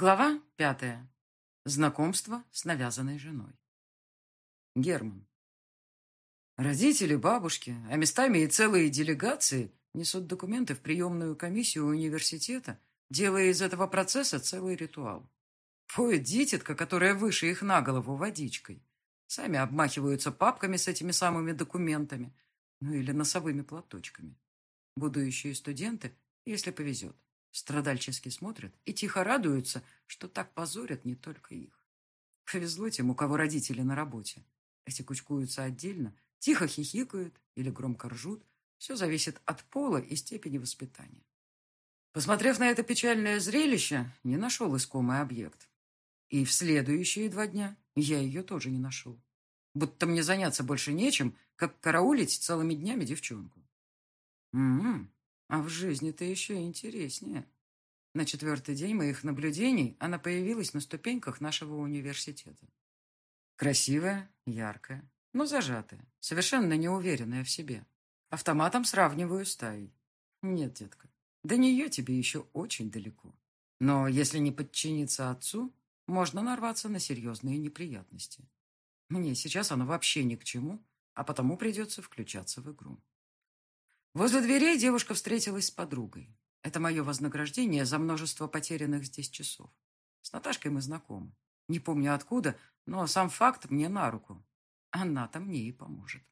Глава пятая. Знакомство с навязанной женой. Герман. Родители, бабушки, а местами и целые делегации несут документы в приемную комиссию университета, делая из этого процесса целый ритуал. Поет дитятка, которая выше их на голову водичкой. Сами обмахиваются папками с этими самыми документами, ну или носовыми платочками. Будущие студенты, если повезет, Страдальчески смотрят и тихо радуются, что так позорят не только их. Повезло тем, у кого родители на работе. Эти кучкуются отдельно, тихо хихикают или громко ржут. Все зависит от пола и степени воспитания. Посмотрев на это печальное зрелище, не нашел искомый объект. И в следующие два дня я ее тоже не нашел. Будто мне заняться больше нечем, как караулить целыми днями девчонку. М-м, а в жизни-то еще интереснее. На четвертый день моих наблюдений она появилась на ступеньках нашего университета. Красивая, яркая, но зажатая, совершенно неуверенная в себе. Автоматом сравниваю с таей. Нет, детка, до нее тебе еще очень далеко. Но если не подчиниться отцу, можно нарваться на серьезные неприятности. Мне сейчас оно вообще ни к чему, а потому придется включаться в игру. Возле дверей девушка встретилась с подругой. Это мое вознаграждение за множество потерянных здесь часов. С Наташкой мы знакомы. Не помню откуда, но сам факт мне на руку. Она-то мне и поможет.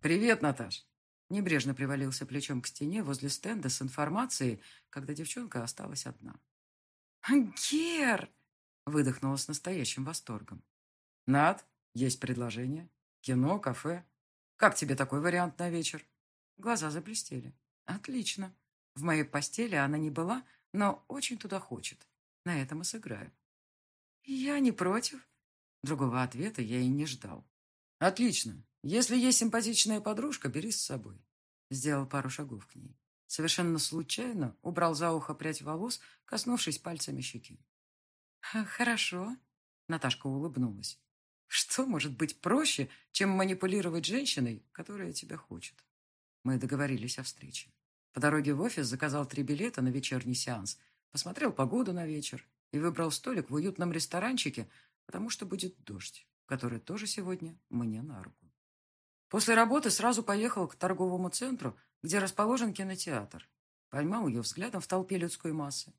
«Привет, Наташ!» Небрежно привалился плечом к стене возле стенда с информацией, когда девчонка осталась одна. «Гер!» — выдохнула с настоящим восторгом. «Над, есть предложение. Кино, кафе. Как тебе такой вариант на вечер?» Глаза заблестели. Отлично. В моей постели она не была, но очень туда хочет. На этом и сыграю. Я не против. Другого ответа я и не ждал. Отлично. Если есть симпатичная подружка, бери с собой. Сделал пару шагов к ней. Совершенно случайно убрал за ухо прядь волос, коснувшись пальцами щеки. «Хорошо», — Наташка улыбнулась. «Что может быть проще, чем манипулировать женщиной, которая тебя хочет?» Мы договорились о встрече. По дороге в офис заказал три билета на вечерний сеанс, посмотрел погоду на вечер и выбрал столик в уютном ресторанчике, потому что будет дождь, который тоже сегодня мне на руку. После работы сразу поехал к торговому центру, где расположен кинотеатр. Поймал ее взглядом в толпе людской массы.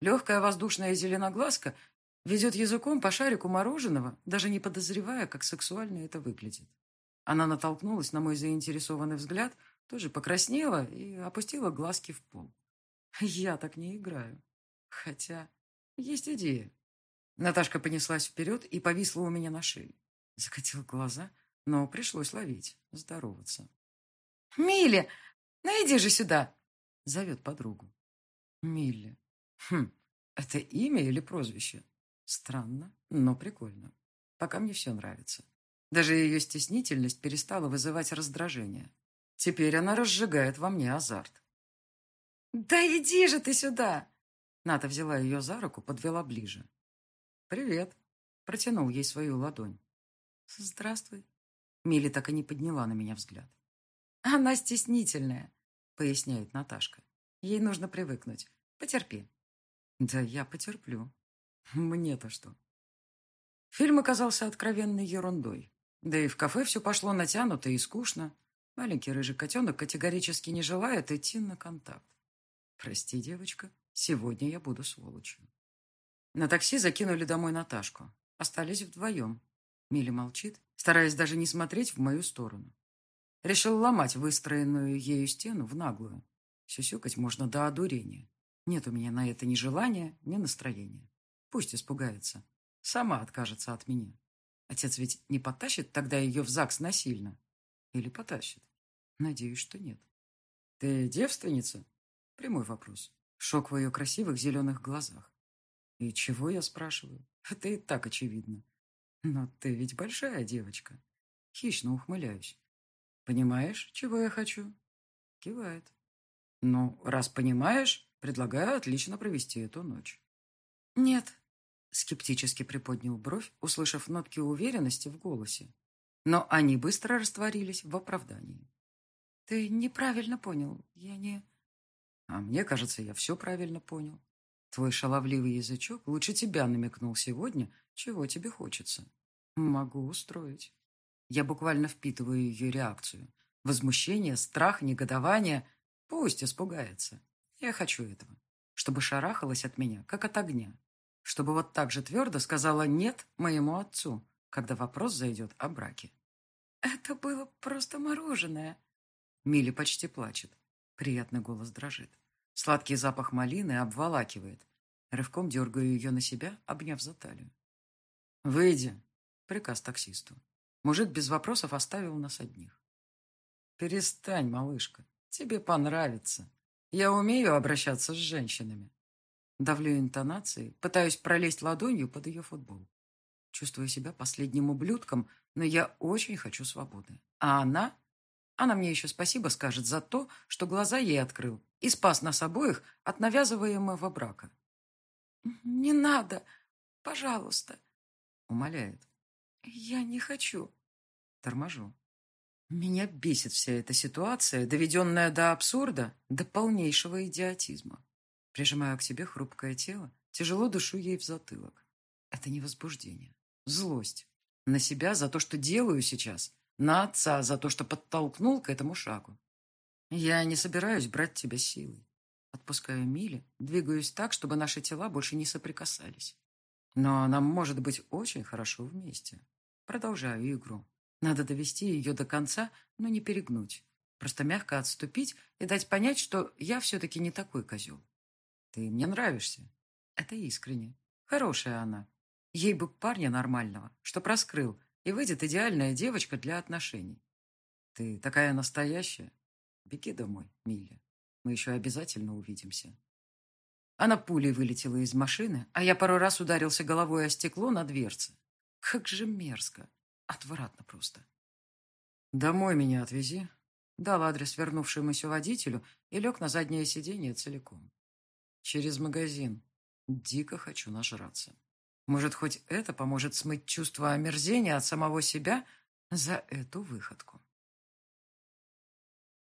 Легкая воздушная зеленоглазка ведет языком по шарику мороженого, даже не подозревая, как сексуально это выглядит. Она натолкнулась на мой заинтересованный взгляд – тоже покраснела и опустила глазки в пол. Я так не играю. Хотя есть идея. Наташка понеслась вперед и повисла у меня на шее. Закатил глаза, но пришлось ловить, здороваться. «Милли, ну иди же сюда!» — зовет подругу. Милли. Хм, это имя или прозвище? Странно, но прикольно. Пока мне все нравится. Даже ее стеснительность перестала вызывать раздражение. Теперь она разжигает во мне азарт. «Да иди же ты сюда!» Ната взяла ее за руку, подвела ближе. «Привет!» Протянул ей свою ладонь. «Здравствуй!» Милли так и не подняла на меня взгляд. «Она стеснительная», — поясняет Наташка. «Ей нужно привыкнуть. Потерпи». «Да я потерплю. Мне-то что?» Фильм оказался откровенной ерундой. Да и в кафе все пошло натянуто и скучно. Маленький рыжий котенок категорически не желает идти на контакт. Прости, девочка, сегодня я буду сволочью. На такси закинули домой Наташку. Остались вдвоем. Миля молчит, стараясь даже не смотреть в мою сторону. Решил ломать выстроенную ею стену в наглую. Сюсюкать можно до одурения. Нет у меня на это ни желания, ни настроения. Пусть испугается. Сама откажется от меня. Отец ведь не потащит тогда ее в ЗАГС насильно. Или потащит. Надеюсь, что нет. Ты девственница? Прямой вопрос. Шок в ее красивых зеленых глазах. И чего я спрашиваю? Это и так очевидно. Но ты ведь большая девочка. Хищно ухмыляюсь. Понимаешь, чего я хочу? Кивает. Ну, раз понимаешь, предлагаю отлично провести эту ночь. Нет. Скептически приподнял бровь, услышав нотки уверенности в голосе. Но они быстро растворились в оправдании. Ты неправильно понял. Я не... А мне кажется, я все правильно понял. Твой шаловливый язычок лучше тебя намекнул сегодня, чего тебе хочется. Могу устроить. Я буквально впитываю ее реакцию. Возмущение, страх, негодование. Пусть испугается. Я хочу этого. Чтобы шарахалась от меня, как от огня. Чтобы вот так же твердо сказала «нет» моему отцу, когда вопрос зайдет о браке. «Это было просто мороженое». Милли почти плачет. Приятный голос дрожит. Сладкий запах малины обволакивает. Рывком дергаю ее на себя, обняв за талию. «Выйди!» — приказ таксисту. Мужик без вопросов оставил нас одних. «Перестань, малышка. Тебе понравится. Я умею обращаться с женщинами». Давлю интонации, пытаюсь пролезть ладонью под ее футбол. Чувствую себя последним ублюдком, но я очень хочу свободы. А она? Она мне еще спасибо скажет за то, что глаза ей открыл и спас нас обоих от навязываемого брака. «Не надо, пожалуйста», — умоляет. «Я не хочу». Торможу. Меня бесит вся эта ситуация, доведенная до абсурда, до полнейшего идиотизма. Прижимаю к себе хрупкое тело, тяжело душу ей в затылок. Это не возбуждение. Злость. На себя за то, что делаю сейчас. На отца за то, что подтолкнул к этому шагу. Я не собираюсь брать тебя силой. Отпускаю Миле, двигаюсь так, чтобы наши тела больше не соприкасались. Но нам может быть очень хорошо вместе. Продолжаю игру. Надо довести ее до конца, но не перегнуть. Просто мягко отступить и дать понять, что я все-таки не такой козел. Ты мне нравишься. Это искренне. Хорошая она. Ей бы парня нормального, что проскрыл, и выйдет идеальная девочка для отношений. Ты такая настоящая. Беги домой, Милля. Мы еще обязательно увидимся. Она пулей вылетела из машины, а я пару раз ударился головой о стекло на дверце. Как же мерзко. Отвратно просто. «Домой меня отвези», — дал адрес вернувшемуся водителю и лег на заднее сиденье целиком. «Через магазин. Дико хочу нажраться». Может, хоть это поможет смыть чувство омерзения от самого себя за эту выходку.